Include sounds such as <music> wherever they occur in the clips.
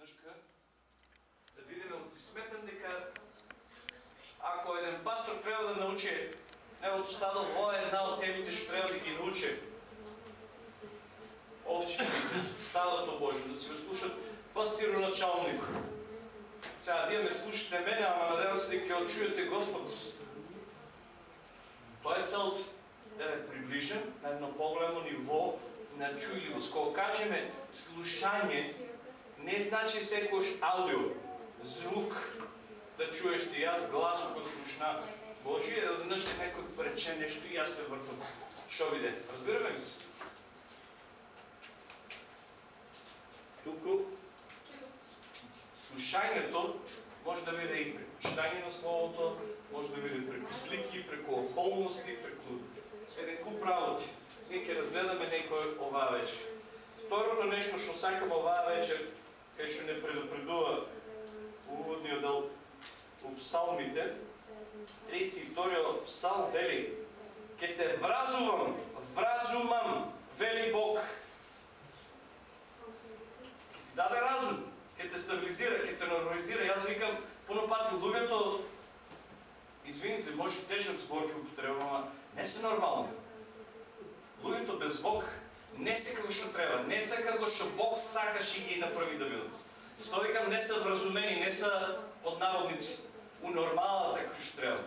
еднъжка да видиме от сметам дека ако еден пастор трябва да научи неговото стадо, ова е една от темите што трябва да ги научи овчите, стадото Божие, да си го слушат пастироначалник. Сега, вие ме слушате мене, ама надявам се дека чуете Господ. Тоа е целта да ме приближим на едно по-голямо ниво на чуйливост. Кога кажеме слушање, не значи секојаш аудио, звук да чуеш ти аз глас кој слушна Божие, еднъж некој рече нещо и аз се въртам. Що биде? Разбираме ли се? Тук слушањето може да биде и преку читање на Словото, може да биде преку слики, преку околности, преку еден куп работи. Ние ќе разгледаме некој оваа вечер. Второто нещо, што сакам оваа вечер, што не предупредува уводниот дел у псалмите, 32 псалм вели, ке те вразувам, вразумам, вели Бог. Даде разум, ке те стабилизира, ке те нормализира. Аз викам, пуно пати луѓето, извините, може тежък сбор ги употребам, не са нормални. Луѓето без Бог не се како што треба, не се како што Бог сакаше ги направи да бидат. Што викам, не са вразумени, не са поднародници у нормалната како што треба.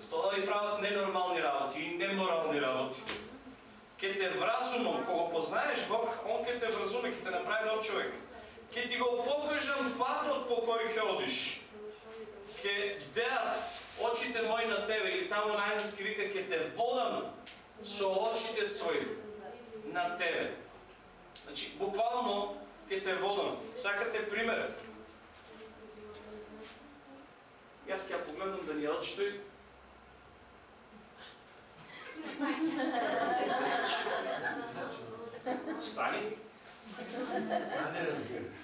Стоа и правят ненормални работи и неморални работи. Ке те вразумам, кога познаеш Бог, Он ке те вразуме, ке те направи нов човек. Ке ти го покажам патот по кој ке одиш. Ке деат очите мои на тебе, или тамо на английски вика, ке те водам со очите свои на тебе. Значи, буквално ке те водам. Сакате пример? И аз ќе погледнам Даниелчето и Стани. А не разбираш.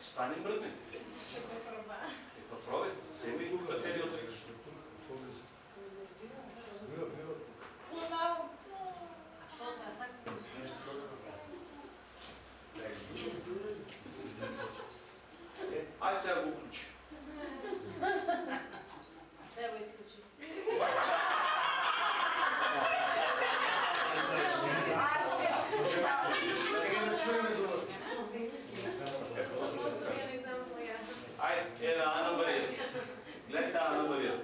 Стани мръдне. Е, па пробай. Вземи батерия от река. Ай сега го включи. Сега го изключи. Нека да чуем думата. Ай, е на Ана Мария. Гледай сега Ана Мария.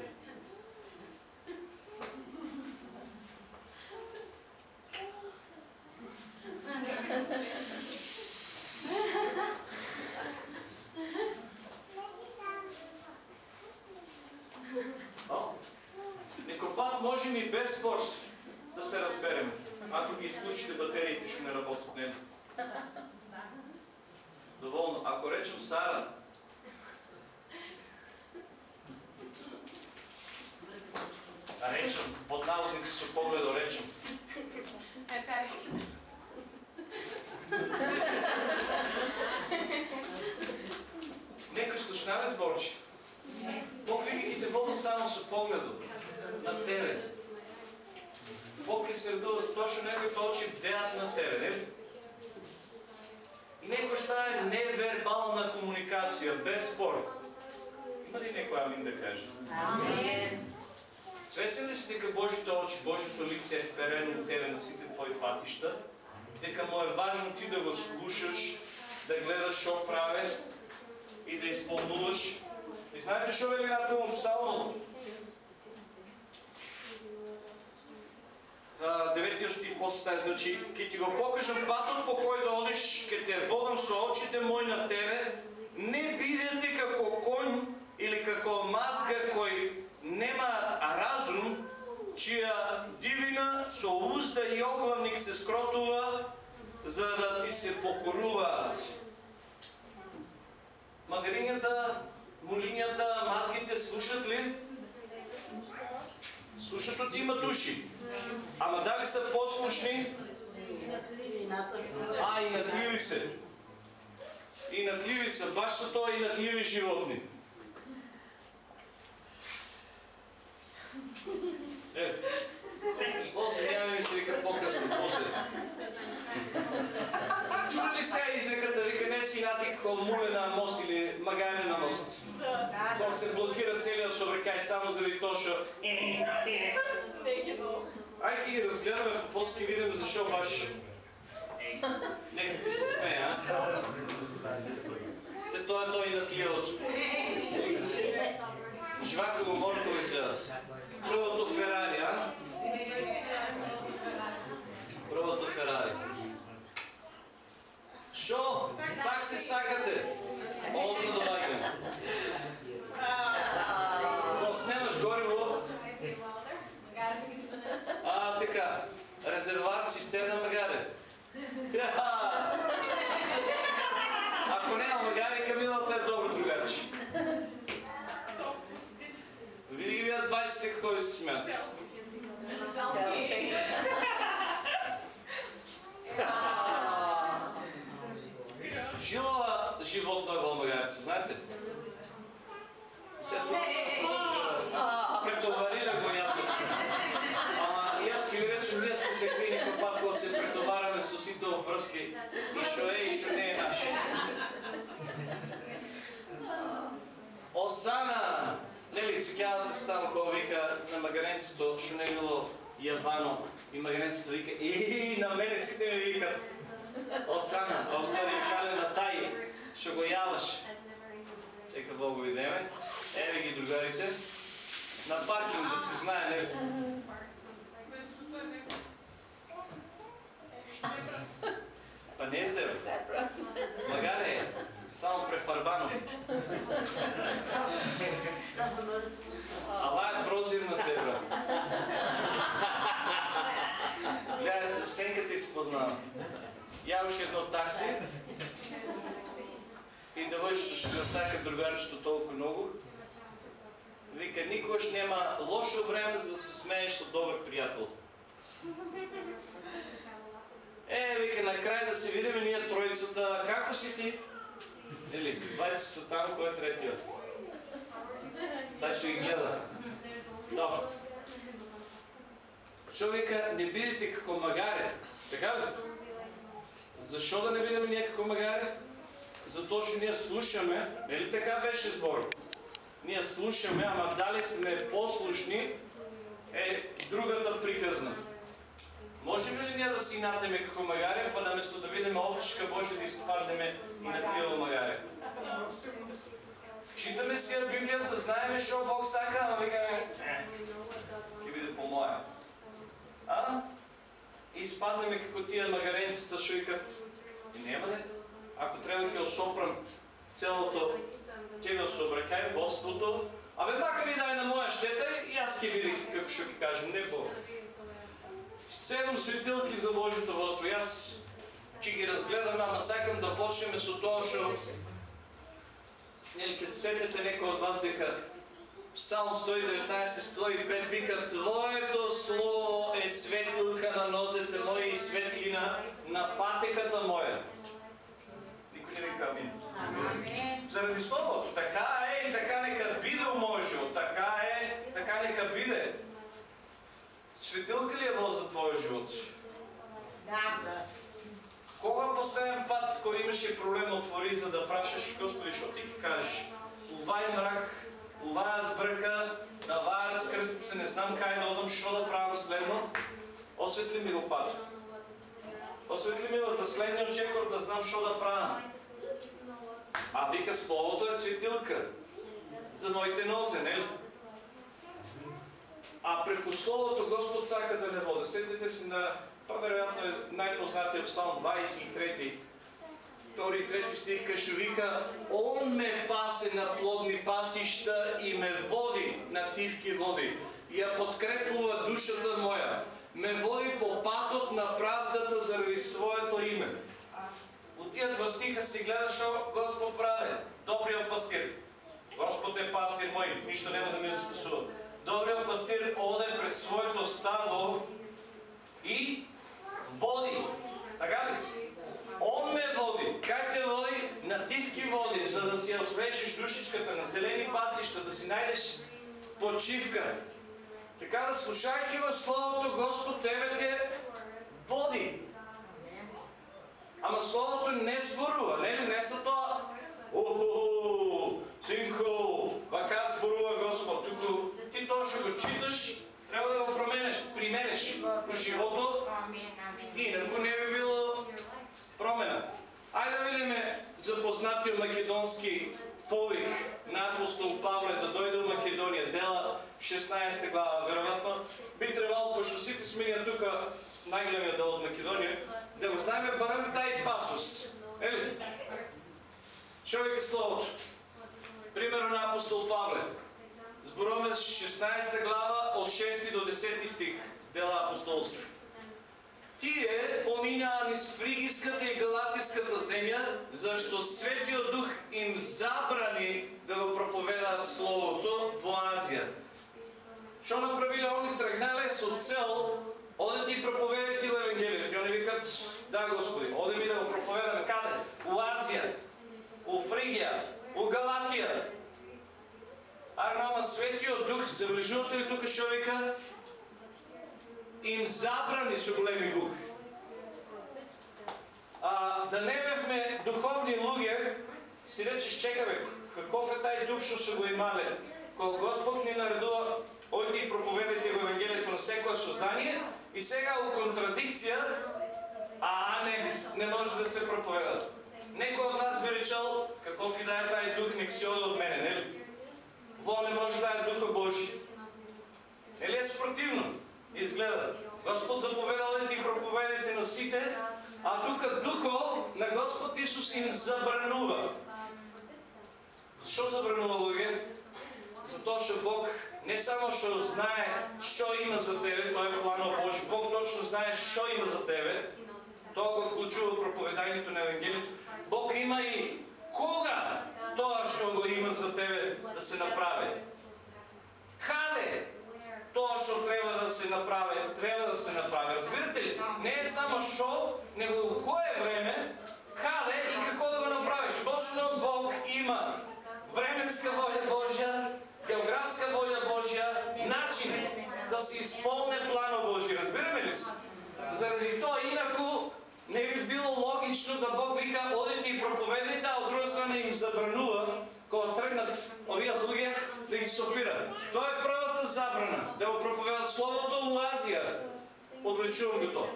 О, Некој пат можем и без спор да се разберем. Ако ги изключите батериите, ще не работят не. Доволно. Ако речем Сара, речем, под наводник со погледо речем. Е, сега вече. Некој слушналец Божи. Бог винаги те води само со погледо на тебе. Бог ќе се радува за тоа што неговите очи бдеат на тебе, не? И некој што е невербална комуникација, без спор. Има ли некој амин да каже? Амен. Свесен ли си дека Божите очи, Божито лице е вперено от тебе на сите твои патища? Дека му е важно ти да го слушаш, да гледаш шо прави и да изпълнуваш. И знаете шо вели на псалмото? Деветиот стих после тази, значи, ке ти го покажам патот по кој да одиш, ке те водам со очите мои на тебе, не бидете како конј или како мазга кој нема разум, чија дивина со узда и оглавник се скротува, за да ти се покоруваат. Магарињата, мулињата, мазгите слушат ли? Слушат от има души. Ама дали са послушни? А, и натливи се. И натливи са. Баш са то и натливи животни. Е, после няма ми се вика по-късно, после. Чули ли сте изреката, вика не синатик холмуле на мост или магане на мост? Блокира целият собрекай само заради то, що... Айде ги разгледаме по после видим защо баш... Нека ти се смее, а? Те той е той на тливото. Жвака го морко изгледа. Първото Ферари, а? Първото Ферари. Шо? Как се сакате? Мога да долагаме. Но снемаш гориво, а така, резерват, цистерна магаре. <laughs> Ако няма магаре, Камилата е добро другарче. Види ги вие 20 какво се смятат. Жила животно е в магарето, знаете? Сега тук претоварира го някой. Ама и аз ки ви речем, ние сме какви никакъв път, когато се претоваряме с усител връзки. И що е, и що не е наш. Осана! Нели, се таму кога вика на магаренцето, што не е било јавано, и магаренцето вика, и на мене сите ми викат. Осана, а остави кале на тај, што го јаваш. Чека Богу идеме. Еве ги другарите. На паркинг да се знае, нели? Па не е зебра. Е. Само префарбано. Ала е прозирна зебра. Гледай, сенката ти познава. Яваш едно такси и девојчето што ја сака другарчето толку многу. Вика, никогаш нема лошо време за да се смееш со добар пријател. Е, вика, на крај да се видиме ние тројцата. Како си ти? Или, двајца са таму, кој е третиот? Сад ще ги гледа. Добро. Што вика, не бидете како магаре. Така ли? Защо да не бидеме ние како магаре? Затоа што ние слушаме, нели така беше збор? Ние слушаме, ама дали сме послушни, е другата приказна. Можеме ли ние да си натеме како магаре, па наместо да видиме овчешка Божия да изпаднеме и на трио магаре? Читаме си ја Библијата, знаеме што Бог сака, ама викаме, ќе биде по моја. А? И изпаднеме како тия магаренцата што викат, нема да, ако треба ќе осопрам целото, ќе го собракај водството, абе макар и да е на моја штета, и аз ќе биде, како што ќе кажем, не Бог. Седем светилки за Божието водство. И аз ще ги разгледам, ама сакам да почнем со тоа што Нели ќе се некој од вас дека Псалм 119, 105 вика Твоето слово е светилка на нозете мои и светлина на патеката моја. Никој не вика амин. Заради словото, така е и така нека биде у мојот живот, така е, така нека биде. Светилка ли е во за твоя живот? Кога последен пат, кој имаше проблем, отвори за да прашаш, Господи, што ти кажеш? Ова е мрак, ова е збрка, на ваа разкрстица, не знам кај да одам, што да правам следно. Осветли ми го пат. Осветли ми го за следниот чекор да знам што да правам. А вика Словото е светилка за моите нозе, нели? А преку Словото Господ сака да не води. Сетите се на, па вероятно е най-познатият псалм 23, втори и трети стих, кај што вика Он ме пасе на плодни пасища и ме води на тивки води. Ја подкрепува душата моја. Ме води по патот на правдата заради своето име. От тия два стиха си гледа што Господ прави. Добриот пастир. Господ е пастир мой, нищо нема да ми да спасува. Добриот пастир оде пред своето стадо и води. Така ли? Он ме води. Как те води? На тивки води, за да си освежиш душичката на зелени пасища, да си найдеш почивка. Така да слушайки го Словото, Господ тебе те води. Ама Словото не зборува, не ли? Не са тоа. Охо, Синко, вака зборува Господ. Туку ти тоа што го читаш, треба да го променеш, применеш животот, Amen. Amen. инаку не би било промена. Ајде да видиме запознатиот македонски повик на апостол Павле да дојде во Македонија, дела 16 глава, веројатно би требало, пошто сите сме ние тука најголемиот дел од Македонија, да го знаеме барем тај пасус. Ели? Што вика Словото? Примерно на апостол Павле. Зборуваме 16 глава од 6 до 10 стих, дела апостолски. Тие поминаа низ фригиската и галатиската земја, зашто Светиот Дух им забрани да го проповедаат Словото во Азија. Што направиле они тргнале со цел одете и проповедате во Евангелието. И они викат, да Господи, одеме да го проповедаме каде? У Азија, у Фригија, у Галатија. Арнама Светиот Дух, забележувате ли тука што? Им забрани со големи бук. А, да не бевме духовни луѓе, си речеш, чекаме, каков е тај дух што се го имале? Кога Господ ни наредува, ојте и проповедайте го Евангелието на секое создание, и сега у контрадикција, а не, не може да се проповеда. Некој од нас би речел, каков и да е тај дух, нек си од мене, нели? Во не може да е Духа Божи. Нели е спротивно? Изгледа. Господ заповедал да ти проповедите на сите, а тука Духо на Господ Исус им забранува. Защо забранува луѓе? Затоа што Бог не само што знае што има за тебе, тоа е планот Божи, Бог точно знае што има за тебе, тоа го вклучува в проповедањето на Евангелието. Бог има и кога тоа што го има за тебе да се направи. Каде тоа што треба да се направи, треба да се направи. Разбирате ли? Не е само што, него кое време, каде и како да го направиш. Точно Бог има временска воля Божја, географска воля Божја, начин да се изполне планот Божи. Разбираме ли се? Заради тоа инаку не би било логично да Бог вика одете и проповедайте, а од друга страна им забранува кога тргнат овие луѓе да ги стопира. Тоа е првата забрана, да го проповедат Словото у Азија. Одвлечувам го тоа.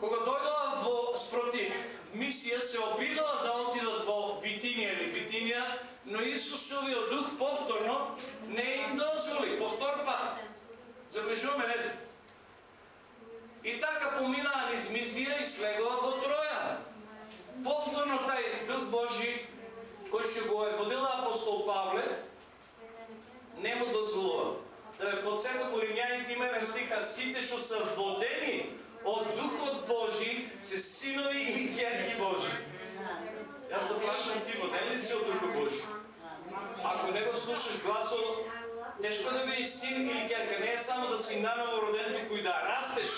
Кога дојдоа во спроти мисија, се обидоа да отидат во Витинија или Битинија, но Исусовиот дух повторно не им дозволи, повтор пат. Заближуваме, нели? И така поминаа низ мисија и слегоа во Троја. Повторно тај Дух Божи, кој што го е водил апостол Павле, не му дозволува. Да ве подсетам у Римјаните има еден стих, а сите што се водени од Духот Божи се синови и ќерки Божи. Јас да прашам ти, воден ли си од Духот Божи? Ако не го слушаш гласот, тешко да бидеш син или ќерка. Не е само да си наново роден, туку и да растеш.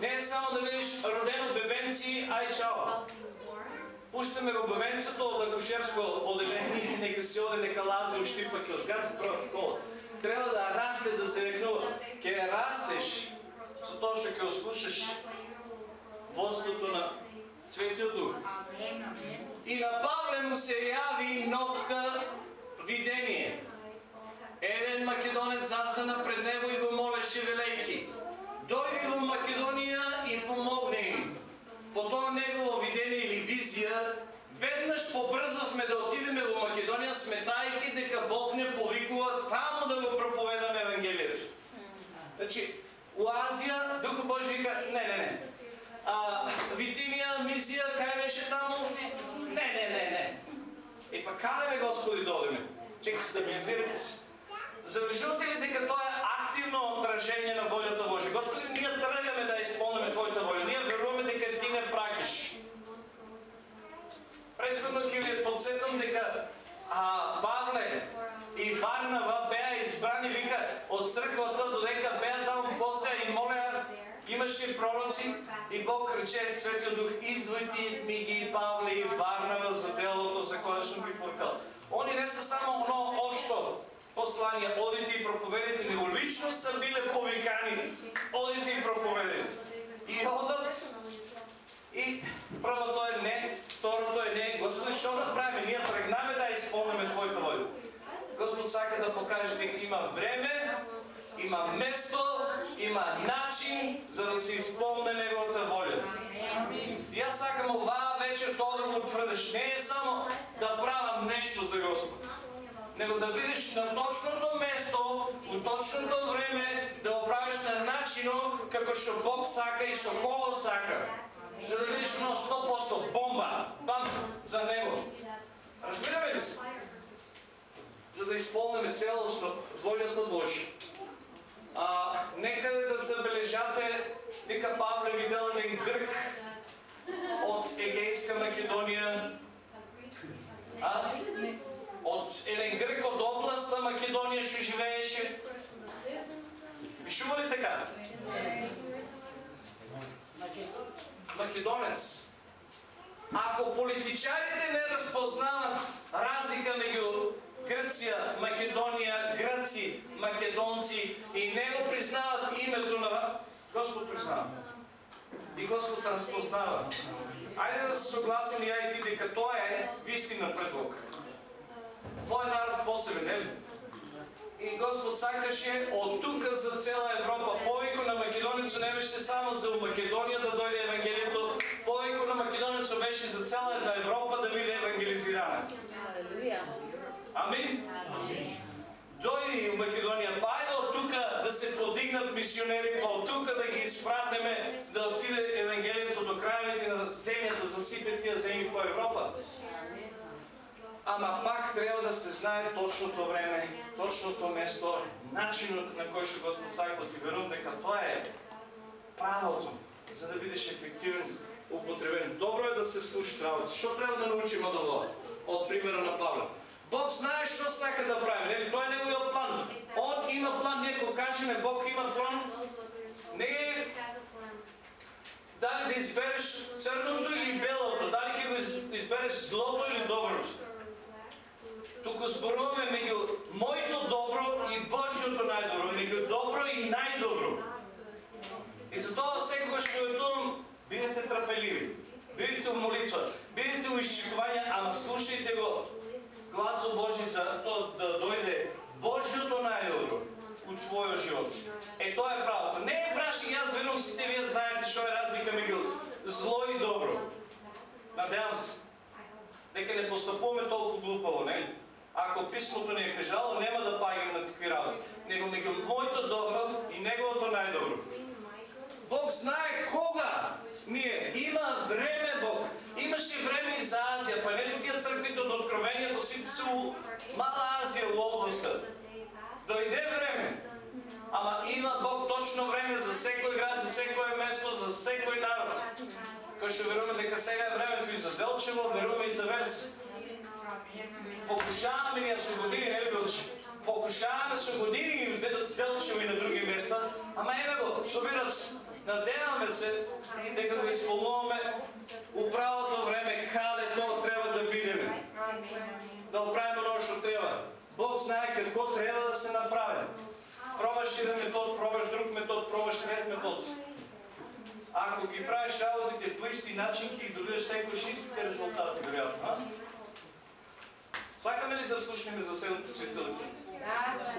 Не е само да бидеш роден од бебенци, ај чао. Пуштаме го бебенцето од акушерско одделение, нека си оде, нека лазе ущипа, ќе згази првата кола. Треба да расте, да се рекнува. Ке растеш со тоа што ќе ослушаш водството на Светиот Дух. И на Павле му се јави ноќта видение. Еден македонец застана пред него и го молеше велејки. Дојди во Македонија и помогне им. По тоа негово видение или визија, веднаш побрзавме да отидеме во Македонија, сметајќи дека Бог не повикува таму да го проповедаме Евангелието. Значи, у Азија, Духот Божи вика, не, не, не. А, Витинија, мисија, кај беше таму? Не, не, не, не. Е, па каде бе, Господи, додеме? Чекай, стабилизирайте се. Забележувате ли дека тоа е активно отражение на волјата Божја? Господи, ние тргаме да исполниме Твојата воља. Ние веруваме дека Ти не праќаш. Предходно ќе ви подсетам дека а, Павле и Барнава беа избрани, вика, од црквата додека беа таму постоја и молеа, имаше пророци и Бог рече Светиот Дух, издвојте ми ги Павле и Барнава за делото за кое сум ги поркал. Они не се само оно обшто послание, одите и проповедите, него лично са биле повикани, одите и проповедите. И одат и првото е не, второто е не. Господи, што да правиме? Ние тргнаме да исполниме Твојата воља. сака да покаже дека има време, има место, има начин за да се изпълне неговата воля. И аз сакам оваа вечер тоа да го утврдиш. Не е само да правам нещо за Господ, него да бидеш на точното место, у точното време, да го правиш на начино како што Бог сака и со сака. За да бидеш на 100% бомба, бам, за Него. Разбираме ли се? За да изпълним цялостно волята Божия. А, некъде да забележате, дека Павле видел един грък от Егейска Македония, а? от един грък от областта Македония ще живееше. Ви чува ли така? Македонец. Ако политичарите не разпознават разлика между Гърция, Македония, гръци, македонци и не го признават името на Господ признава. И Господ разпознава. Айде да се съгласим и айде дека тоа е вистина пред Бог. Твой народ по себе, не ли? И Господ сакаше от тук за цяла Европа. Повеко на македонецо не беше само за Македония да дойде Евангелието. Повеко на македонецо беше за цяла една Европа да биде евангелизирана. Амин? Дойде в Македония. Па айде от тук да се подигнат мисионери, па от тук да ги изпратиме да отиде Евангелието до крайните на земята, засипе тия земи по Европа. Ама пак трябва да се знае точното време, точното место, начинът на кой ще Господ саква ти верувам дека тоа е правото, за да бидеш ефективен, употребен. Добро е да се слушат работи. Що трябва да научим от това? От примера на Павла. Бог знае що сака да прави, нели? Той е неговият план. Он има план, ние го кажем, Бог има план. Не е дали да избереш църното или белото, дали ќе избереш злото или доброто. Тук зборуваме между моето добро и Божието най-добро, между добро и най-добро. И затова секогаш ще отувам, бидете трапеливи, бидете в молитва, бидете в изчекувания, ама слушайте го, гласо Божи за то да дойде Божието най-добро от твоя живот. Е, то е правото. Не е браши, аз верувам сите вие знаете, що е разлика между зло и добро. Надявам се. Дека не постъпуваме толкова глупаво, не? Ако писмото ни е кажало, няма да пагим на такива работи. Него между моето добро и неговото най-добро. Бог знае кога ние. Има време Бог. Имаше време и за Азия. Па не ли тия църквите от Откровението си са у Мала Азия, у областта. Дойде време. Ама има Бог точно време за всеки град, за всеки место, за всеки народ. Кой ще веруваме дека сега е времето и за Делчево, веруваме и за Велес. Покушаваме ние с години, не ли Белче? Покушаваме с години и в Делчево и на други места. Ама еме го, собират. Надяваме се дека го изпълнуваме у правото време, каде то трябва да бидеме. Да оправим оно що трябва. Бог знае какво трябва да се направи. Пробваш един метод, пробваш друг метод, пробваш трет метод. Ако ги правиш работите по исти начин, ги добиваш всеки истите резултати, вероятно. Сакаме ли да слушнем за седмите светилки?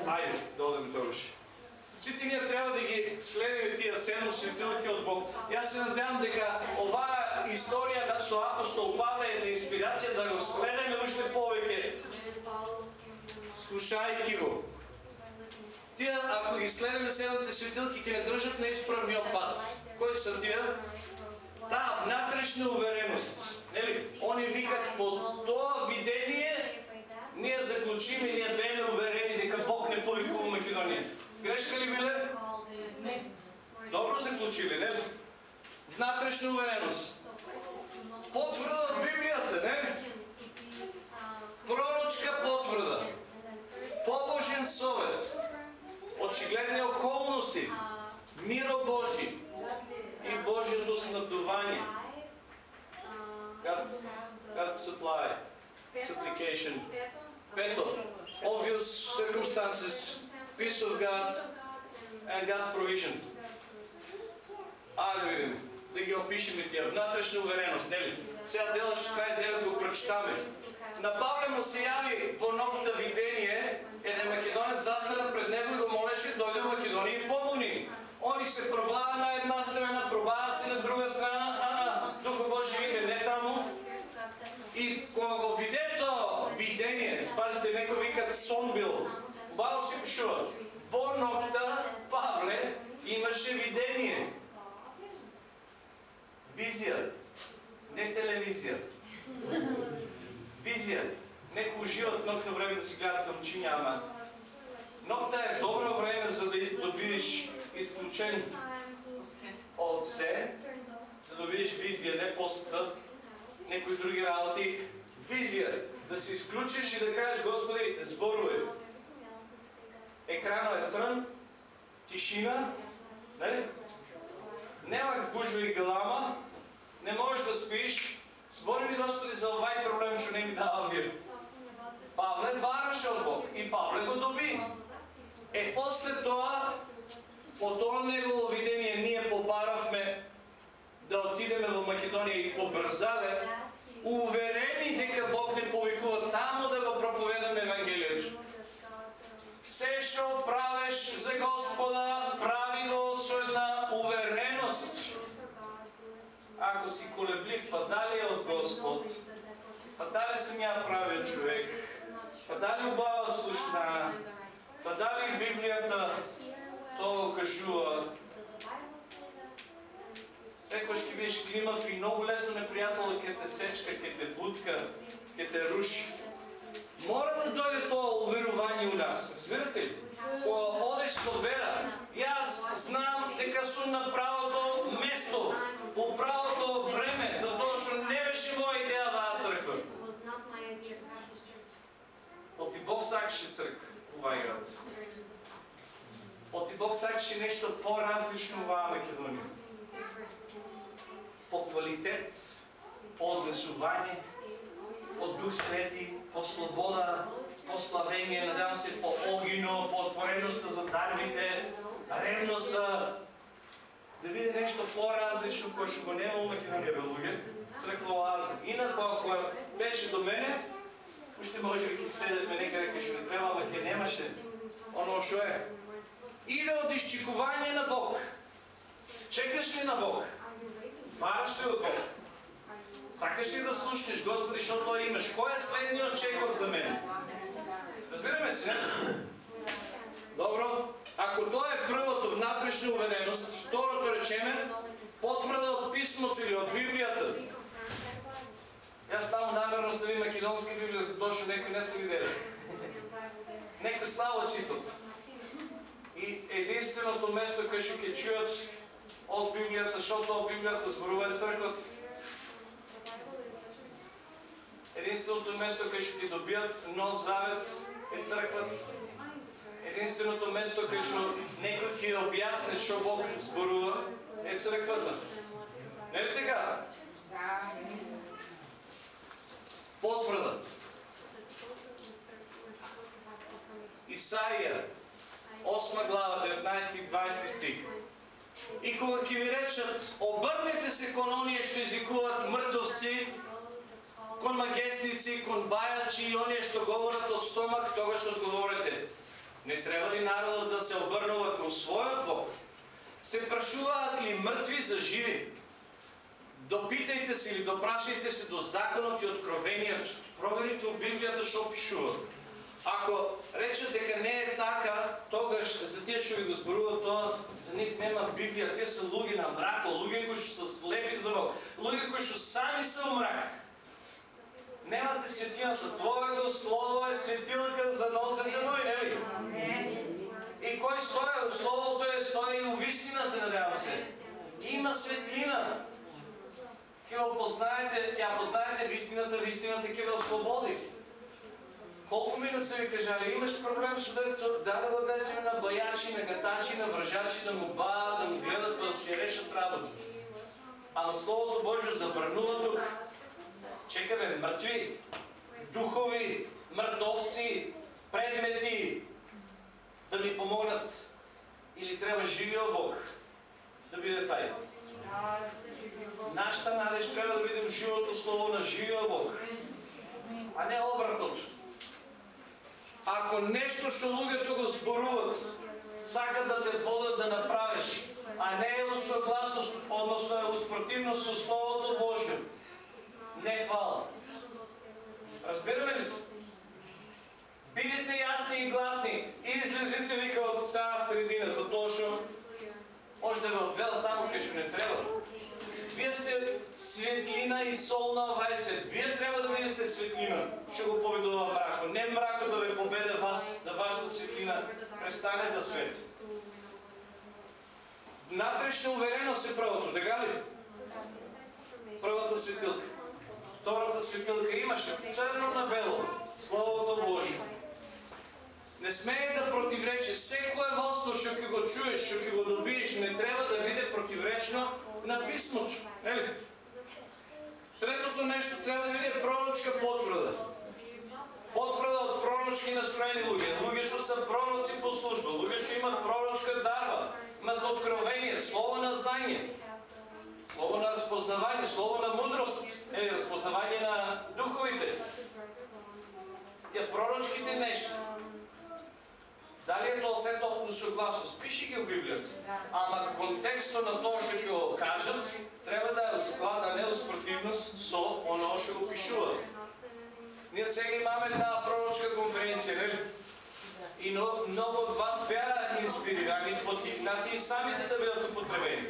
Айде, да одем тогаш. Сите ние трябва да ги следиме тия седмо светилки от Бог. И аз се надявам дека оваа история на со апостол Павле е на инспирация да го следеме още повеќе, слушајќи го. Тия, ако ги следеме седмите светилки, ќе не држат на изправниот пат. Кои са тия? Таа внатрешна увереност. Нели? Они викат по тоа видение ние заключиме и ние беме уверени дека Бог не повикува Македония. Грешка ли биле? Добро заключили, не? Внатрешна увереност. Потвърда от Библията, не? Пророчка потвърда. По-божен совет. Очигледни околности. Миро Божи. И Божието снабдование. God, God supply. Supplication. Пето. Obvious circumstances. Peace of God and God's provision. Да видим. Да ги опишем и тия. Вътрешна увереност, не ли? Сега дела 16 дела го прочитаме. На Павле му се яви во ногта видение, еден македонец застана пред него и го молеше дойде в Македония и помогни. Они се пробава на една страна, пробава се на друга страна, а на Духа Божи вика не таму. И кога го виде спазите, некои викат сон бил, Убаво се пишува. Во ногта Павле имаше видение. Визия. Не телевизия. Визия. Некои уживат нокта време да си гледат филмчи, няма. Нокта е добро време за да, видиш изключен от се, да видиш визия, не поста, некои други работи. Визия. Да се изключиш и да кажеш, Господи, зборувай. Екранът е црън, тишина, нали? Няма гужва и галама, не можеш да спиш. Збори ми, Господи, за овай проблем, що не ми дава мир. Павле бараше от Бог и Павле го доби. Е, после това, по това негово видение, ние побаравме да отидеме в Македония и побързале, уверени дека Бог не повикува тамо да го проповедаме Евангелието. Се що правиш за Господа, прави го с една увереност. Ако си колеблив, па дали е от Господ, па дали съм я правил човек, па дали убава слушна, па дали Библията то го кажува. Секој ќе видиш климав и много лесно неприятел ќе те сечка, ќе те бутка, ќе те руши. Мора да дойде тоа уверување у нас. Разбирате ли? Кога одеш со вера, јас знам дека сум на правото место, по правото време, затоа што не беше моја идеја ваа црква. Оти Бог сакаше црква, овај град. Оти Бог сакаше нешто по-различно оваа Македонија. По квалитет, по однесување, по Дух Свети, по слобода, по славење, надевам се по огино, по отвореността за дарбите, ревността, да биде нешто по-различно кое што го нема у Македонија бе луѓе, црква оаза. Инако ако беше до мене, уште може би ќе седевме некаде кај што не треба, ама ќе немаше оно што е. Иде од изчекување на Бог. Чекаш ли на Бог? Бараш ли от Бог? Сакаш ли да слушнеш, Господи, што Той имаш? Кој е следниот чекор за мене? Разбираме се? Добро. Ако тоа е првото внатрешна увереност, второто речеме, потврда од писмото или од Библијата. Јас таму намерно стави македонска Библија, затоа што некои не се видели. Некои слабо читат. И единственото место кај што ќе Библијата, што тоа Библијата зборува е црквата. Единственото место кај што ќе добијат нов завет е црквата. Единственото место што некој ќе објасни што Бог зборува е црквата. Не ли така? Потврда. Исаија, 8 глава, 19 и 20 стих. И кога ќе ви речат, обрнете се кон оние што изvikуваат мртовци, кон магесници, кон бајачи и оние што говорат од стомак, тогаш одговорете. Не треба ли народот да се обрнува кон својот Бог? Се прашуваат ли мртви за живи? Допитајте се или допрашајте се до законот и откровението. Проверите у Библијата што пишува. Ако речат дека не е така, тогаш за тие што ви го зборува тоа, за нив нема Библија, те се луѓе на мрако, луѓе кои што се слепи за Бог, луѓе кои што сами се мрак. Немате светината, Твоето Слово е светилка за нозете мои, нели? И кој стои у Словото е стои и у вистината, надевам се. Има светлина. Ке го познаете, ја познаете вистината, вистината ќе ве ослободи. Колко мина са ви кажали, имаш проблем с детето, да да го днесем на баячи, на гатачи, на връжачи, да му ба, да му гледат, да си решат работата. А на Словото Божие забранува тук. Чекаме, мъртви, духови, мъртовци, предмети да ми помогнат. Или трябва живия Бог да биде тай. Нашата надеж трябва да видим живото Слово на живия Бог. а не обратното. Ако нещо што луѓето го зборуват, сакат да те водат да направиш, а не е усогласност, односно е успротивност со Словото Божие, не фала. Разбираме ли се? Бидете ясни и гласни и излезите вика от тази средина, затоа што може да ве отвела таму кај што не треба. Вие сте светлина и сол на овај свет. Вие трябва да видите светлина, ще го победува мрако. Не мрако да ви победе вас, да вашата светлина престане да свети. Натрешна увереност е правото, така ли? Първата светилка. Втората светилка имаше църно на бело. Словото Божие. Не смее да противрече. Всеко еволство, що ки го чуеш, ки го добиеш, не трябва да биде противречно на писмото. Ели? Третото нещо трябва да биде пророчка потврда. Потврда от пророчки настроени луѓе. Луѓе што са пророци по служба, луѓе што имат пророчка дарба, имат откровение, слово на знание, слово на разпознавание, слово на мудрост, или разпознавание на духовите. Тя пророчките неща. Дали е тоа се толкова согласно? Пиши ги в Библията. Ама контекстът на тоа што ќе го кажат, трябва да е склад, а не спротивност со оно што го пишува. Ние сега имаме една пророчка конференция, нели? И много от вас бяха инспирирани, потикнати и самите да бъдат употребени.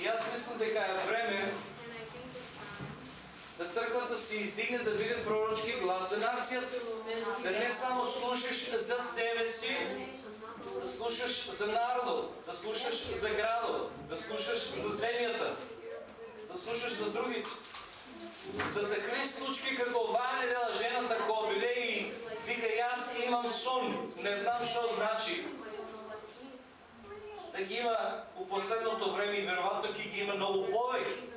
И аз мисля дека е време да църквата се издигне да биде пророчки глас за нацията. Да не само слушаш за себе си, да слушаш за народа, да слушаш за града, да слушаш за земята, да слушаш за другите. За такви случаи како оваа недела жената која дојде и вика јас имам сон, не знам што значи. Има у последното време и вероятно ќе ги има многу повеќе.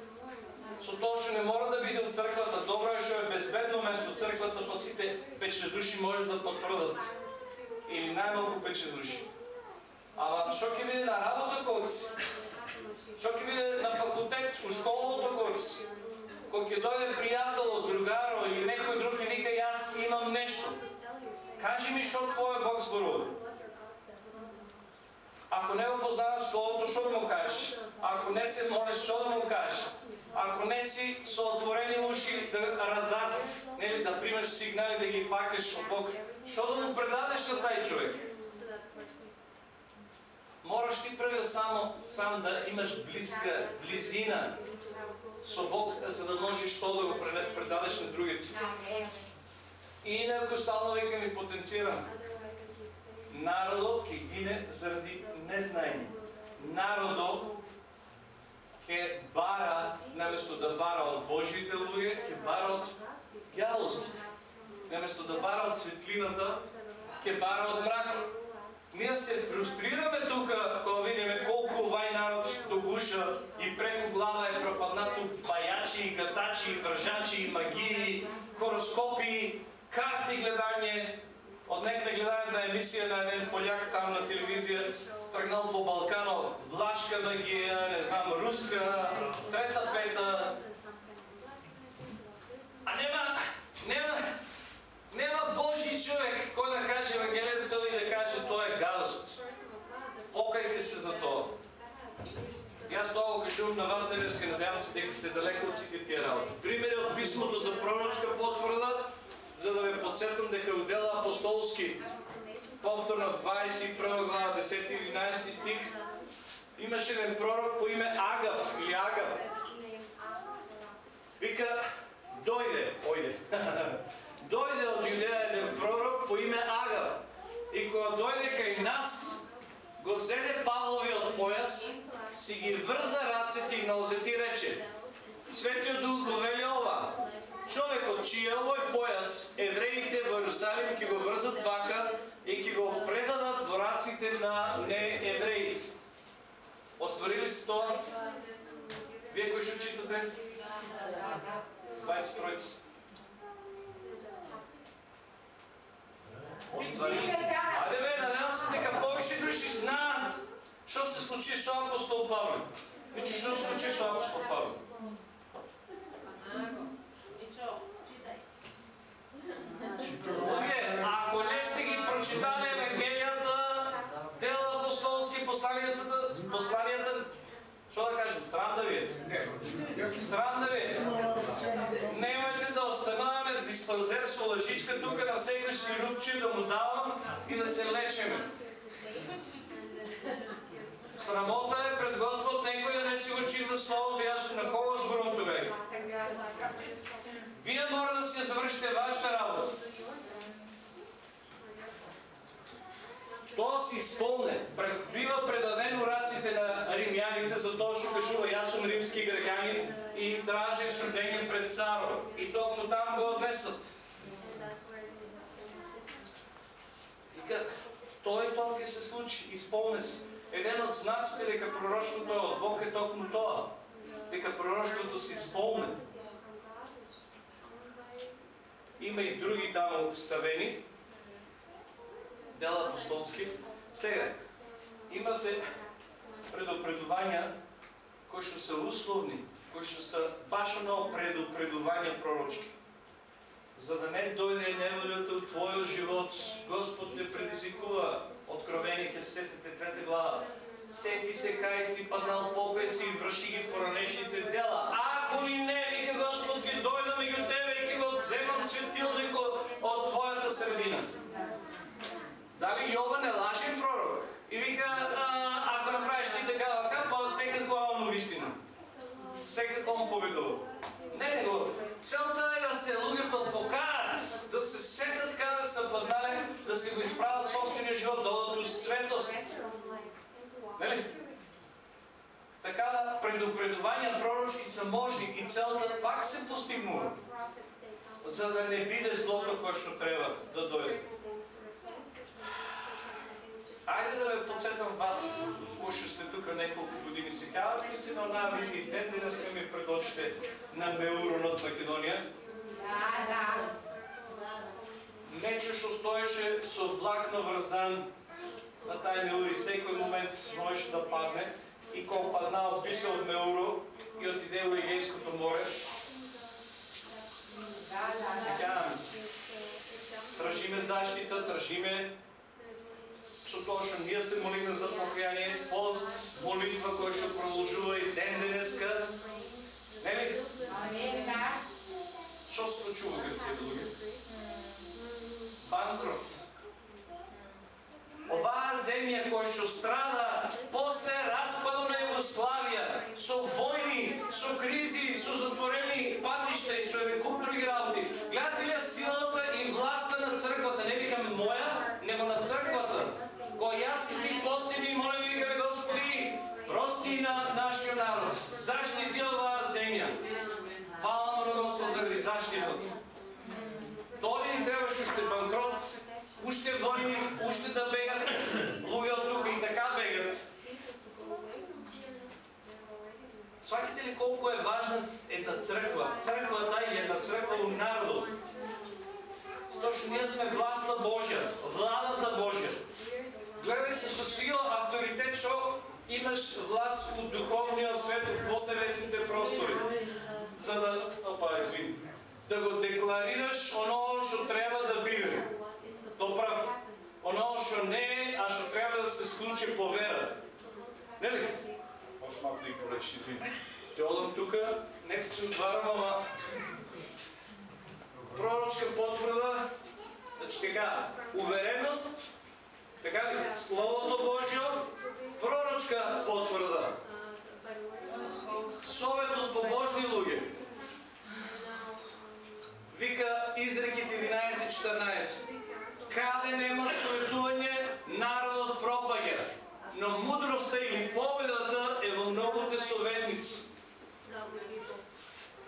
Со тоа што не мора да биде од црквата, добро е што е безбедно место црквата, па сите пече души може да потврдат. Или најмалку пече души. Ама што ќе биде на работа кога си? Што ќе биде на факултет, у школото кога си? Кога ќе дојде пријател, другаро или некој друг и вика јас имам нешто. Кажи ми што твоје Бог зборува. Ако не го познаваш Словото, што да му кажеш? Ако не се молиш, што да му кажеш? Ако не си со отворени уши да радар, нели да примаш сигнали да ги пакаш од Бог, што да му предадеш на тај човек? Мораш ти прво само сам да имаш близка близина со Бог, за да можеш тоа да го предадеш на другите. Инако стално века ми потенцирам. Народот ќе гине заради незнаење. Народот ќе бара, наместо да бара од Божите луѓе, ќе бара од ѓалост. Наместо да бара од светлината, ќе бара од мрак. Ние се фрустрираме тука, кога видиме колку овај народ до и преку глава е пропаднато бајачи, гатачи, вржачи, магии, хороскопи, карти гледање, Од некој гледаат на емисија на еден поляк там на телевизија, тргнал по Балкано, влашка да ги е, не знам, руска, трета, пета. А нема, нема, нема Божи човек кој да каже Евангелието и да каже тоа е гадост. Покајте се за тоа. И аз тоа го кажувам на вас денеска, надявам се дека сте далеко од сите тие работи. Примери од писмото за пророчка потврда, подсетам дека у дела апостолски, повторно 21 глава, 10 и 11 стих, имаше един пророк по име Агав или Агав. Вика, дойде, ойде. <laughs> дойде от Юдея един пророк по име Агав. И кога дойде кај нас, го зеде Павловиот пояс, си ги врза рацете и нозете и рече, Светиот Дух го вели ова, човекот чија овој појас евреите во Иерусалим ќе го врзат вака и ќе го предадат во раците на неевреите. Остварили се тоа? Вие кои што читате? Двајца тројца. Остварили? Ајде бе, надевам се дека повише души знаат што се случи со апостол Павле. Значи што се случи со апостол Павле? Ничо, читай. Ако не сте ги прочитали Евангелията, дела апостолски, посланията, посланията, що да кажем, срам да ви е. Срам да ви е. Немайте да останаваме диспанзер со лъжичка тук на всеки си рубче да му давам и да се лечеме. Срамота е пред Господ некой да не си да Словото, аз на кого зборувам тогава? Вие мора да си завършите вашата работа. То си изпълне. Бива предадено раците на римяните, за то што кажува јас сум римски граѓанин и тражи судење пред царо. И токму там го однесат. Вика, тоа тоа ќе се случи, изпълне се. Еден од знаците дека пророштвото е од Бог е токму тоа. Дека пророштвото се изпълне. Има и други таму ставени. Дела апостолски. Сега, имате предупредувања кои што се условни, кои што се баш предупредувања пророчки. За да не дойде неволјата в твојот живот, Господ те предизвикува. Откровение ќе се сетите трета глава. Сети се кај си, паднал покај си, врши ги поранешните дела. Ако ли не, вика Господ, ќе дојда меѓу тебе и ќе го одземам светилникот од твојата средина. Дали Јован е лажен пророк? И вика, а, ако направиш ти така вака, па секако е оно вистина. Секако му поведува. Не, него. Целта е да се луѓето покарат, да се сетат каде са паднале, да се го изправят собствения живот, да одат у светост. Нели? Така да предупредувања пророчки са можни и целта пак се постигнува, за да не биде злото кое што треба да дојде. Айде да ме подсетам вас, што сте тука неколку години. Се казвате ли си на онаа визија ден денес ми пред очите на Меуро над Македонија? Нече што стоеше со влакно врзан на тај Меури, секој момент можеше да падне и кога падна отписа од Меуро и отиде во Егејското море. Сеќаваме се. Тражиме заштита, тражиме со тоа што ние се молиме за покаяние, пост, молитва која што продолжува и ден денеска. Нели? Што се случува грците луѓе? Банкрот. Оваа земја која што страда после распадот на Југославија, со војни, со кризи, со затворени патишта и со еден други работи. Гледате ли силата и власта на црквата? Не викам моја, него на црквата. Која јас и ти постим и молим ви, Га, Господи, прости на нашиот народ. Заштити оваа земја. Му на Господ заради заштитот. Дали ни требаше уште банкрот, уште војни, уште да бегат луѓе од тука и така бегат. Сваќате ли колку е важна една црква? Црквата или една црква у народот. Затоа што ние сме власта Божја, владата Божја. Гледај се со сила авторитет што имаш власт у духовниот свет, во телесните простори. За да, опа, извини, да го декларираш оно што треба да биде. Доправ. Оно што не е, а што треба да се случи по вера. Нели? Може малко да ги поречи, извини. Те одам тука, нека се отварам, ама пророчка потврда, значи така, увереност, така ли, Словото Божјо, пророчка потврда, советот по Божни луѓе. Вика изреките 11.14. Каде нема советување, народот пропаѓа, но мудроста или победата е во многуте советници.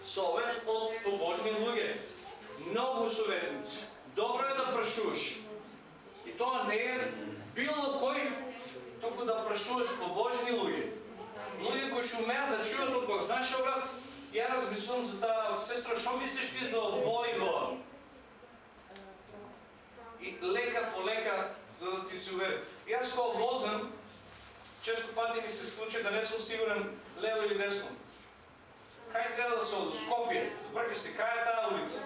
Совет од побожни луѓе. Многу советници. Добро е да прашуваш. И тоа не е било кој, туку да прашуваш побожни луѓе. Луѓе кои што умеат да чујат од Бог. Знаеш, брат, ја размислувам за таа сестра, што мислиш ти за ово и лека по лека, за да ти се увери. Аз кога возам, често пати ми се случи да не съм сигурен лево или десно. Кај треба да се оди? Скопје. Се, кај е таа улица?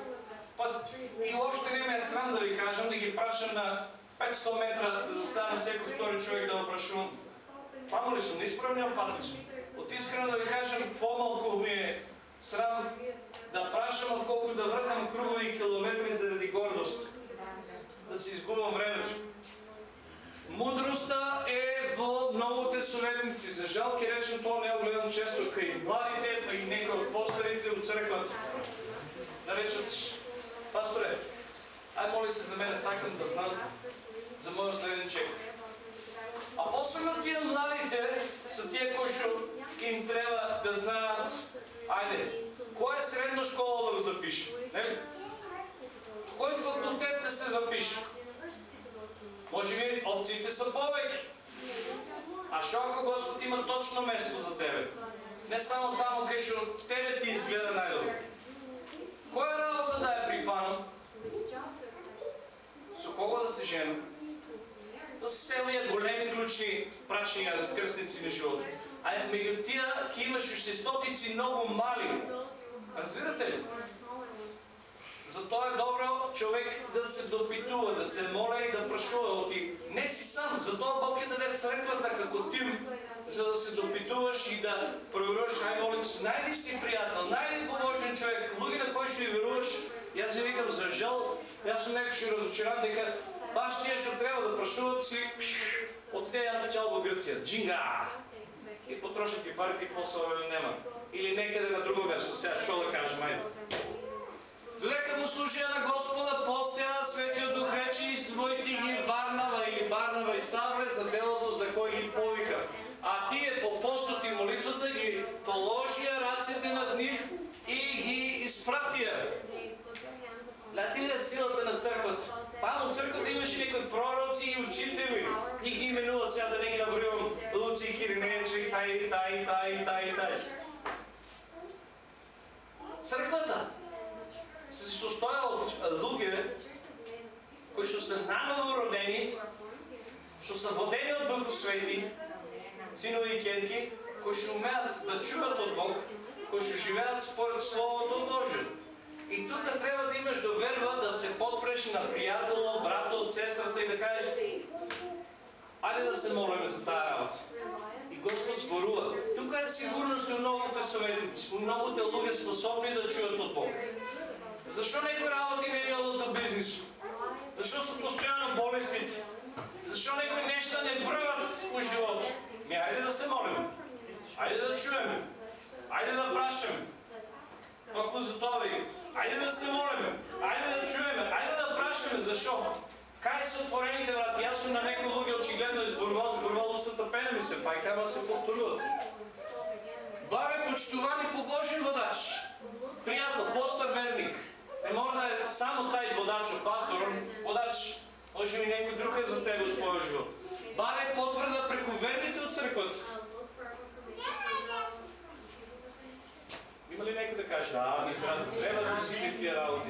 Пазите, и още не ме е срам да ви кажем, да ги прашам на 500 метра да застане всеки втори човек да опрашувам. Памо ли съм, неизправния пат ли съм? От искрено да ви кажем, по-малко ми е срам да прашам, отколко да въртам кругови километри заради гордост. Да си изгубам времето. Мудростта е во новите съветници. За жал ке речем, то не е гледам често кај младите, па и некои от постарите от църквата. Да речат, пасторе, ай моли се за мене, сакам да знам за моя следен чек. А посебно тия младите са тия, кои што им трябва да знаят, айде, коя средна школа да го запише? Не? Кой факултет да се запише? Може би опциите са повече. А що ако Господ има точно место за тебе? Не само там, къде ще от тебе ти изгледа най-добре. Коя работа да е прифанам? Со кого да се жена? Да се селия големи ключи, прачни разкръстници на живота. А меѓу тия ки имаш уште стотици много мали. Разбирате ли? Затова е добро човек да се допитува, да се моля и да прашува оти. Не си сам, затова Бог е даде църквата како тим, за да се допитуваш и да проверуваш, ай молим се, найди си приятел, побожен човек, луги на кой ще веруваш. И аз ви викам, за жал, аз съм някой ще разочаран, дека баш тия ще трябва да прашуват си, отиде начало в Гърция, джинга! И потрошат и парите, и по-особено нема. Или некъде на друго място, сега що да кажем, айде. Додека му служия на Господа, постя Светиот Дух рече, издвојте ги Варнава или Барнава и Савле за делото за кој ги повика. А тие по постот и молитвата ги положија рацете над нив и ги изпратија. Гледате ли силата на църквата? Там от църквата имаше някои пророци и учители и ги именува сега да не ги наброивам Луци, Киринече, и тай, тай, тай, тай, тай. Църквата се состоја од луѓе кои што се наново родени, што се водени од Духот Свети, синови и керки, кои што умеат да чуват од Бог, кои што живеат според Словото Божие. И тук трябва да имаш доверба да се подпреш на приятел, брато, сестрата и да кажеш Айде да се молим за тази работа. И Господ зборува. Тук е сигурност у многото съветници, у многото луѓе способни да чуят от Бог. Защо некои работи не е от бизнес? Защо са постоянно болестите? Защо некои неща не връват по живота? Ми, айде да се молим. Айде да чуем. Айде да прашаме. Толкова за това ви. Айде да се молим. Айде да чуем. Айде да прашаме. Защо? Кай са отворените врати? Аз съм на некои луѓе очигледно изборувал, изборувал устата пена ми се, па и се повторуват. Баре почтувани по Божин водач. Приятел, постър верник. Не може да е само taj водач, пастор, водач. Може би някой друг е за теб от твоя живот. Баре потвърда преко верните от църквата. Има ли някой да каже, а, брат, трябва да си тия работи.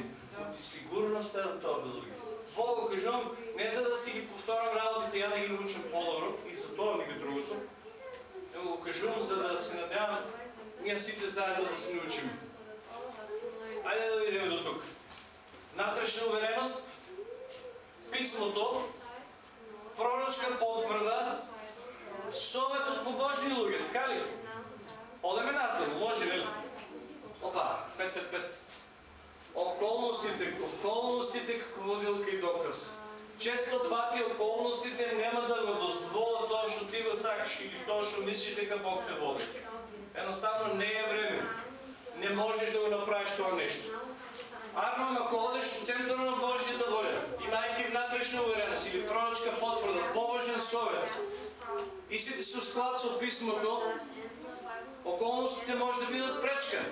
Ти сигурността от това луѓе. Това го кажувам не за да си ги повторям работите, я да ги научам по-добро и за това ми ги другото. Но го кажувам за да се надявам ние сите заедно да се научим. Айде да видим до тук. Натрешна увереност, писмото, пророчка потвърда, совет от побожни луѓе, така ли? Одеме натам, може ли? Опа, пет, пет, пет. Околностите, околностите водилка и доказ. Често пати околностите нема да го дозволат тоа што ти го сакаш или тоа што мислиш дека Бог те води. Едноставно не е време. Не можеш да го направиш това нещо. Арно, ако одеш в центъра на Божията воля, имайки внатрешна увереност или пророчка потвърда, побожен совет, и сите се склад с писмото, околностите може да бидат пречка.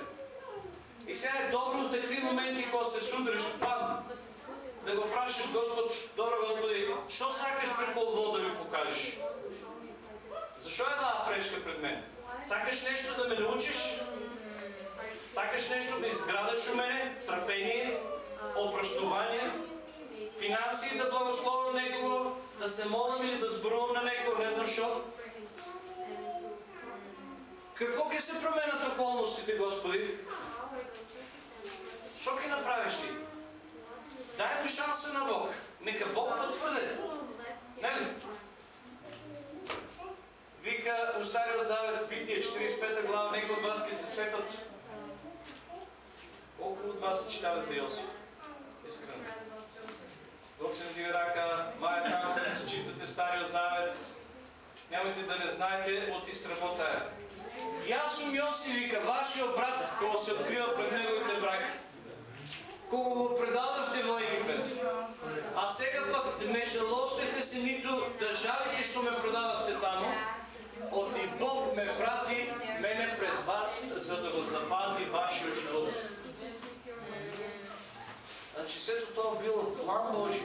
И сега е добро такви моменти, когато се судриш пам, да го прашиш Господ, добро Господи, що сакаш преко ово да ми покажеш? Защо е една пречка пред мен? Сакаш нещо да ме научиш? Сакаш нещо да изградаш у мене? Търпение, опростование, финанси да благословя некого, да се молам или да зборувам на некого, не знам що. Какво ке се променят околностите, Господи? Що ке направиш ти? Дай му шанса на Бог. Нека Бог потвърди. Нали? Вика у Стария Завет, Битие 45 глава, нека от вас ке се сетат. Колко от вас читали за Йосиф? Искрено. Док се рака, Майя Таго, да се читате Стария Завет. Нямате да не знаете от изработая. И аз съм Йосиф, вика, вашия брат, кога се открива пред неговите браки. Кога го предадохте в Египет. А сега пък не жалостете се нито държавите, що ме продавахте там. От и Бог ме прати мене пред вас, за да го запази вашия живот. Значи след това било план Божий.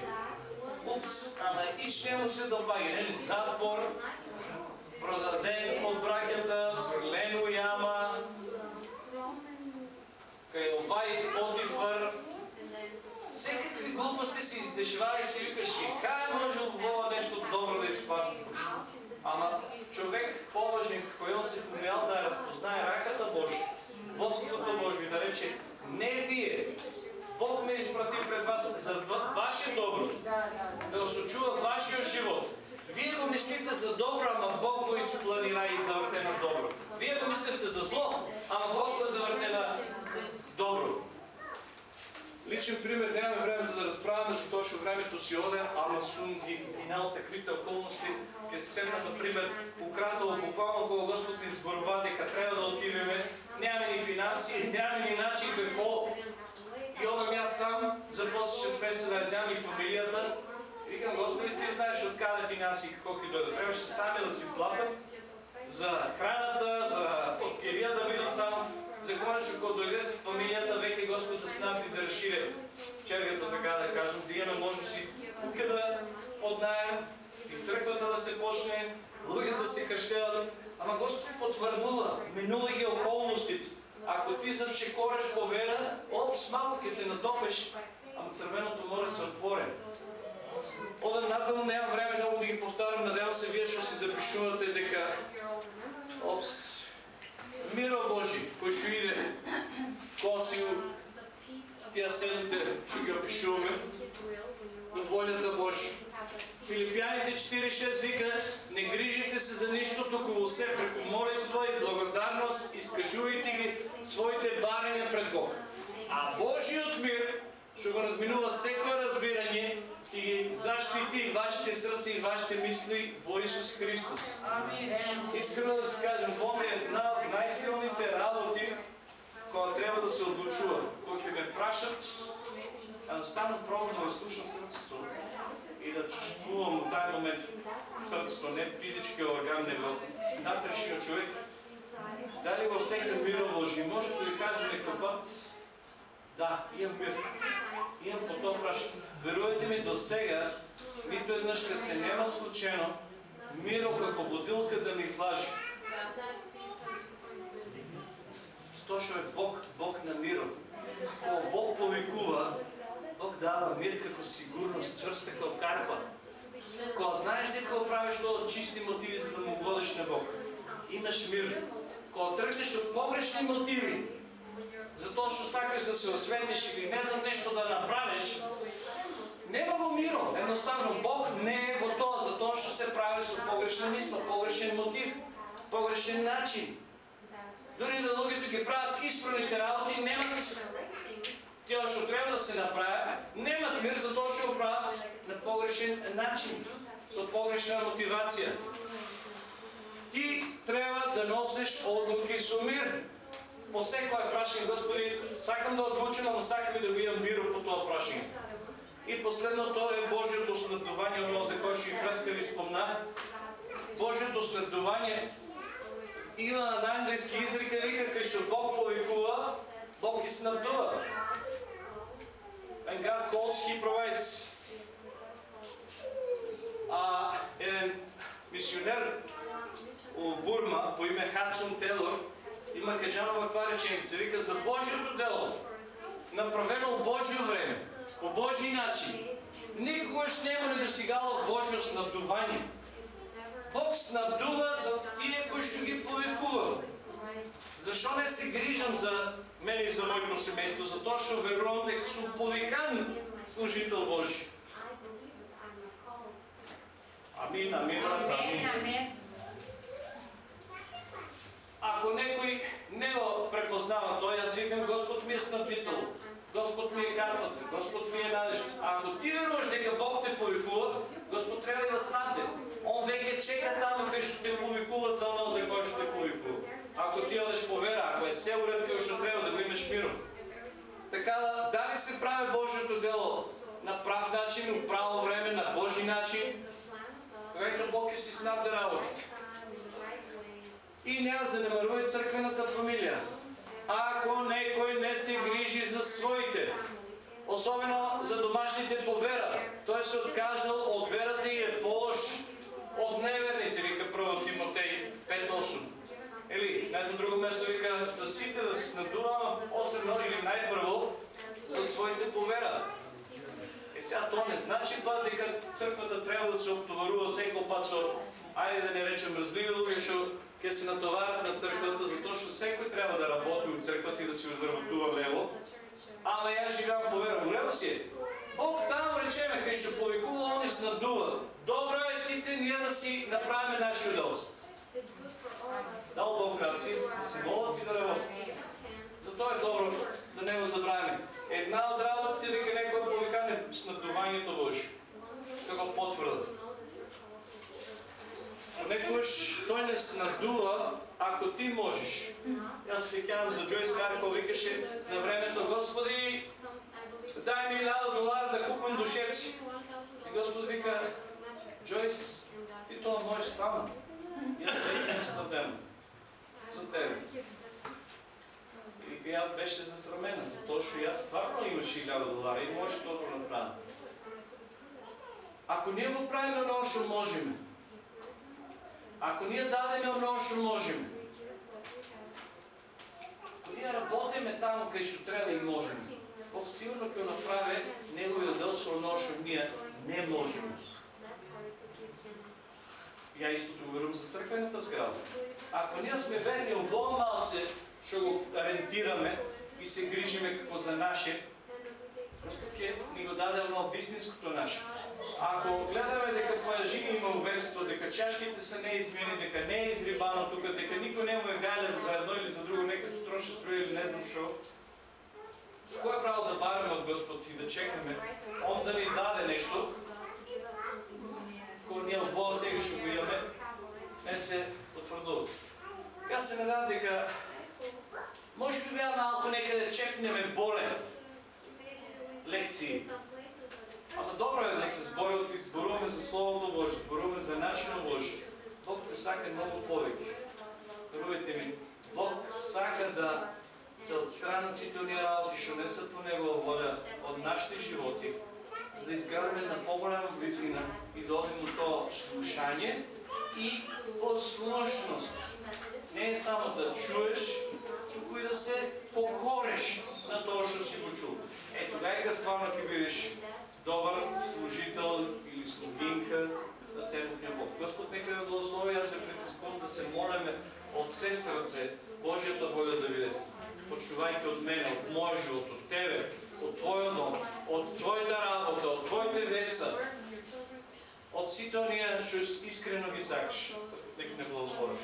Упс, ама и ще му се добави, нели? Затвор, продаден от бракята, фрлено яма, кай Овай Потифър, всекакви глупости си издешава и си викаш, и кай може от Бога нещо добро да изпадне. Ама човек по-важен, който се умял да разпознае раката Божия, водството Божие, и да рече, не вие, Бог ме изпрати пред вас за ва- ваше добро, да осочува вашия живот. Вие го мислите за добро, ама Бог го изпланира и завърте на добро. Вие го мислите за зло, ама Бог го завърте на добро. Личен пример, нямаме време за да разправяме, за точно времето си оде, ама сум ги минал таквите околности. Ке се седна, например, укратало буквално кога Господ ни сборва, дека трябва да отидеме, нямаме ни финанси, нямаме ни начин какво. И одам аз сам, за после 6 месеца да вземам и фамилията. Викам, Господи, ти знаеш откъде финанси какво ги дойде. Трябваше сами да си платам за храната, за подкирия да видам там. За конече, ако дойде с фамилията, веки Господ да снапи да разширя чергата, така да кажем, да имаме можности тук да поднаем и църквата да се почне, луѓе да се кръщеват. Ама Господ потвърдува, минува ги околностите. Ако ти зачекореш по вера, опс, малко ке се натопеш, ама Цървеното море се отвори. Одам надолу, нямам време много да ги повтарям, надявам се вие ще си запишувате дека опс, миро Божи, кој ще иде, кој си тия седмите ще ги опишуваме, до волята Божия. Филипяните 4.6 вика, не грижите се за нищо, тук все преко молитва и благодарност, изкажувайте ги своите барения пред Бог. А Божиот мир, ще го надминува всеко разбиране, и ги защити вашите сърца и вашите мисли во Исус Христос. Искрено да си кажем, ми е една от най-силните работи, кога трябва да се отлучува. Когато ме прашат, едностранно пробвам да слушам сърцето и да чувствувам от тази момент сърцето, не физическия орган, него вътрешния човек. Дали във всеки мир може да ви кажа някой път, да, имам мир. Имам по то прашат. Веруйте ми, до сега, нито еднъж ка се няма случайно, миро како водилка да ми излажи. Стошо е Бог, Бог на миро. Кога Бог повикува, Бог дава мир како сигурност, чврста како карпа. Кога знаеш дека го правиш тоа чисти мотиви за да му водиш на Бог, имаш мир. Кога тръгнеш от погрешни мотиви, затоа што сакаш да се осветиш или не знам нещо да направиш, нема го миро. Едноставно Бог не е во тоа, затоа што се прави со погрешна мисла, погрешен мотив, погрешен начин. Дори да луѓето ги правят исправните работи, немат тие што треба да се направи, немат мир затоа што го правят на погрешен начин, со погрешна мотивација. Ти треба да носиш одлуки со мир. По секој прашање, Господи, сакам да одлучам, ама сакам и да го имам миро по тоа прашање. И последното е Божието следување, оно за кое што и преска ви спомна. Божието следување има на английски изрека, вика, кај што Бог повикува, Бог ги снабдува. And God calls, He provides. А, еден мисионер у Бурма по име Хадсон Телор има кажано каква реченица. Вика за Божието дело, направено в Божие време, по Божий начин. Никогаш няма не достигало Божие снабдувание. Бог снабдува за тие кои ще ги повикува. Защо не се грижам за мене и за моето семейство? Затоа што верувам дека сум повикан служител Божи. Амин, амин, брат, амин. Ако некој не го препознава тој, јас викам Господ ми е снабдител. Господ ми е картата, Господ ми е надежда. Ако ти веруваш дека Бог те повикува, Господ трябва да снабде. Он веќе чека таму кај што те повикува за оно за кој што те повикува. Ако ти одеш по вера, ако е се уред кој што треба да го имаш миром. Така да, дали се прави Божието дело на прав начин, у право време, на Божи начин, Века Бог ќе си снабде работите. И не занемарува църквената фамилия. Ако некој не се грижи за своите, особено за домашните по вера, той се откажал от верата и е по-лош от неверните, вика 1 Тимотей 5.8. Или, на едно друго место вика, съсите да се снадува 8 или най-първо за своите по вера. Е сега то не значи това дека църквата трябва да се обтоварува всеки со, айде да не речем разливи луѓе ќе се натоварят на църквата, затоа што секој трябва да работи у църквата и да си одработува лево. Ама јас живеам по вера. Уредо си е. Бог таму речеме, кај што повикува, они се надува. Добро е сите ние да си направиме нашиот дел. Дал Бог раци, да се молат и да работят. Затоа е добро да не го забравяме. Една од работите дека некој е повикан е снабдувањето Божие. Да го потврдат. Понекогаш той не снабдува, ако ти можеш. Аз се сеќавам за Джойс Карко, викаше на времето, Господи, дай ми 1000 долара да купам душеци. И Господ вика, Джойс, ти това можеш сама. И аз не снабдем за тебе. И аз беше засрамена, затоа што јас стварно имаше 1000 долара и можеш тоа да го направам. Ако ние го правиме оно што можеме, ако ние дадеме оно што можеме, ако ние работиме таму кај што треба и можеме, Бог сигурно ќе направи неговиот дел со оно што ние не можеме. Ја истото го верувам за црквената зграда. Ако ние сме верни ово малце што го рентираме и се грижиме како за наше, Господ ни го даде оно вистинското наше. Ако гледаме дека појажини има уверство, дека чашките се неизмени, дека не е изрибано тука, дека никој не му е гален за едно или за друго, нека се троши струја или не знам шо, с кое право да бараме от Господ и да чекаме Он да ни даде нещо, кога ние во сега ще го имаме, не се потвърдува. Јас се надам дека може би беа малко некъде чекнеме боле лекции. Ама добро е да се зборуват и зборуваме за Словото Божие, зборуваме за начина Божие. Бог те сака много повеќе. Верувайте ми, Бог сака да се отстранат сите оние работи, што не са по Негова воля од нашите животи, за да изградиме на по-голяма близина и да одим до тоа слушање и послушност. Не е само да чуеш, туку и да се покореш на тоа што си го чул. Е, тогава стварно ќе бидеш добър служител или слугинка на Седмотния Бог. Господ нека да благослови, аз ви притискувам да се молиме от все сърце Божията воля да виде. Почувайки от мене, от моя живот, от тебе, от твоя дом, от твоята работа, от твоите деца, от сите ония, що искрено ги сакаш. Нека не благослови.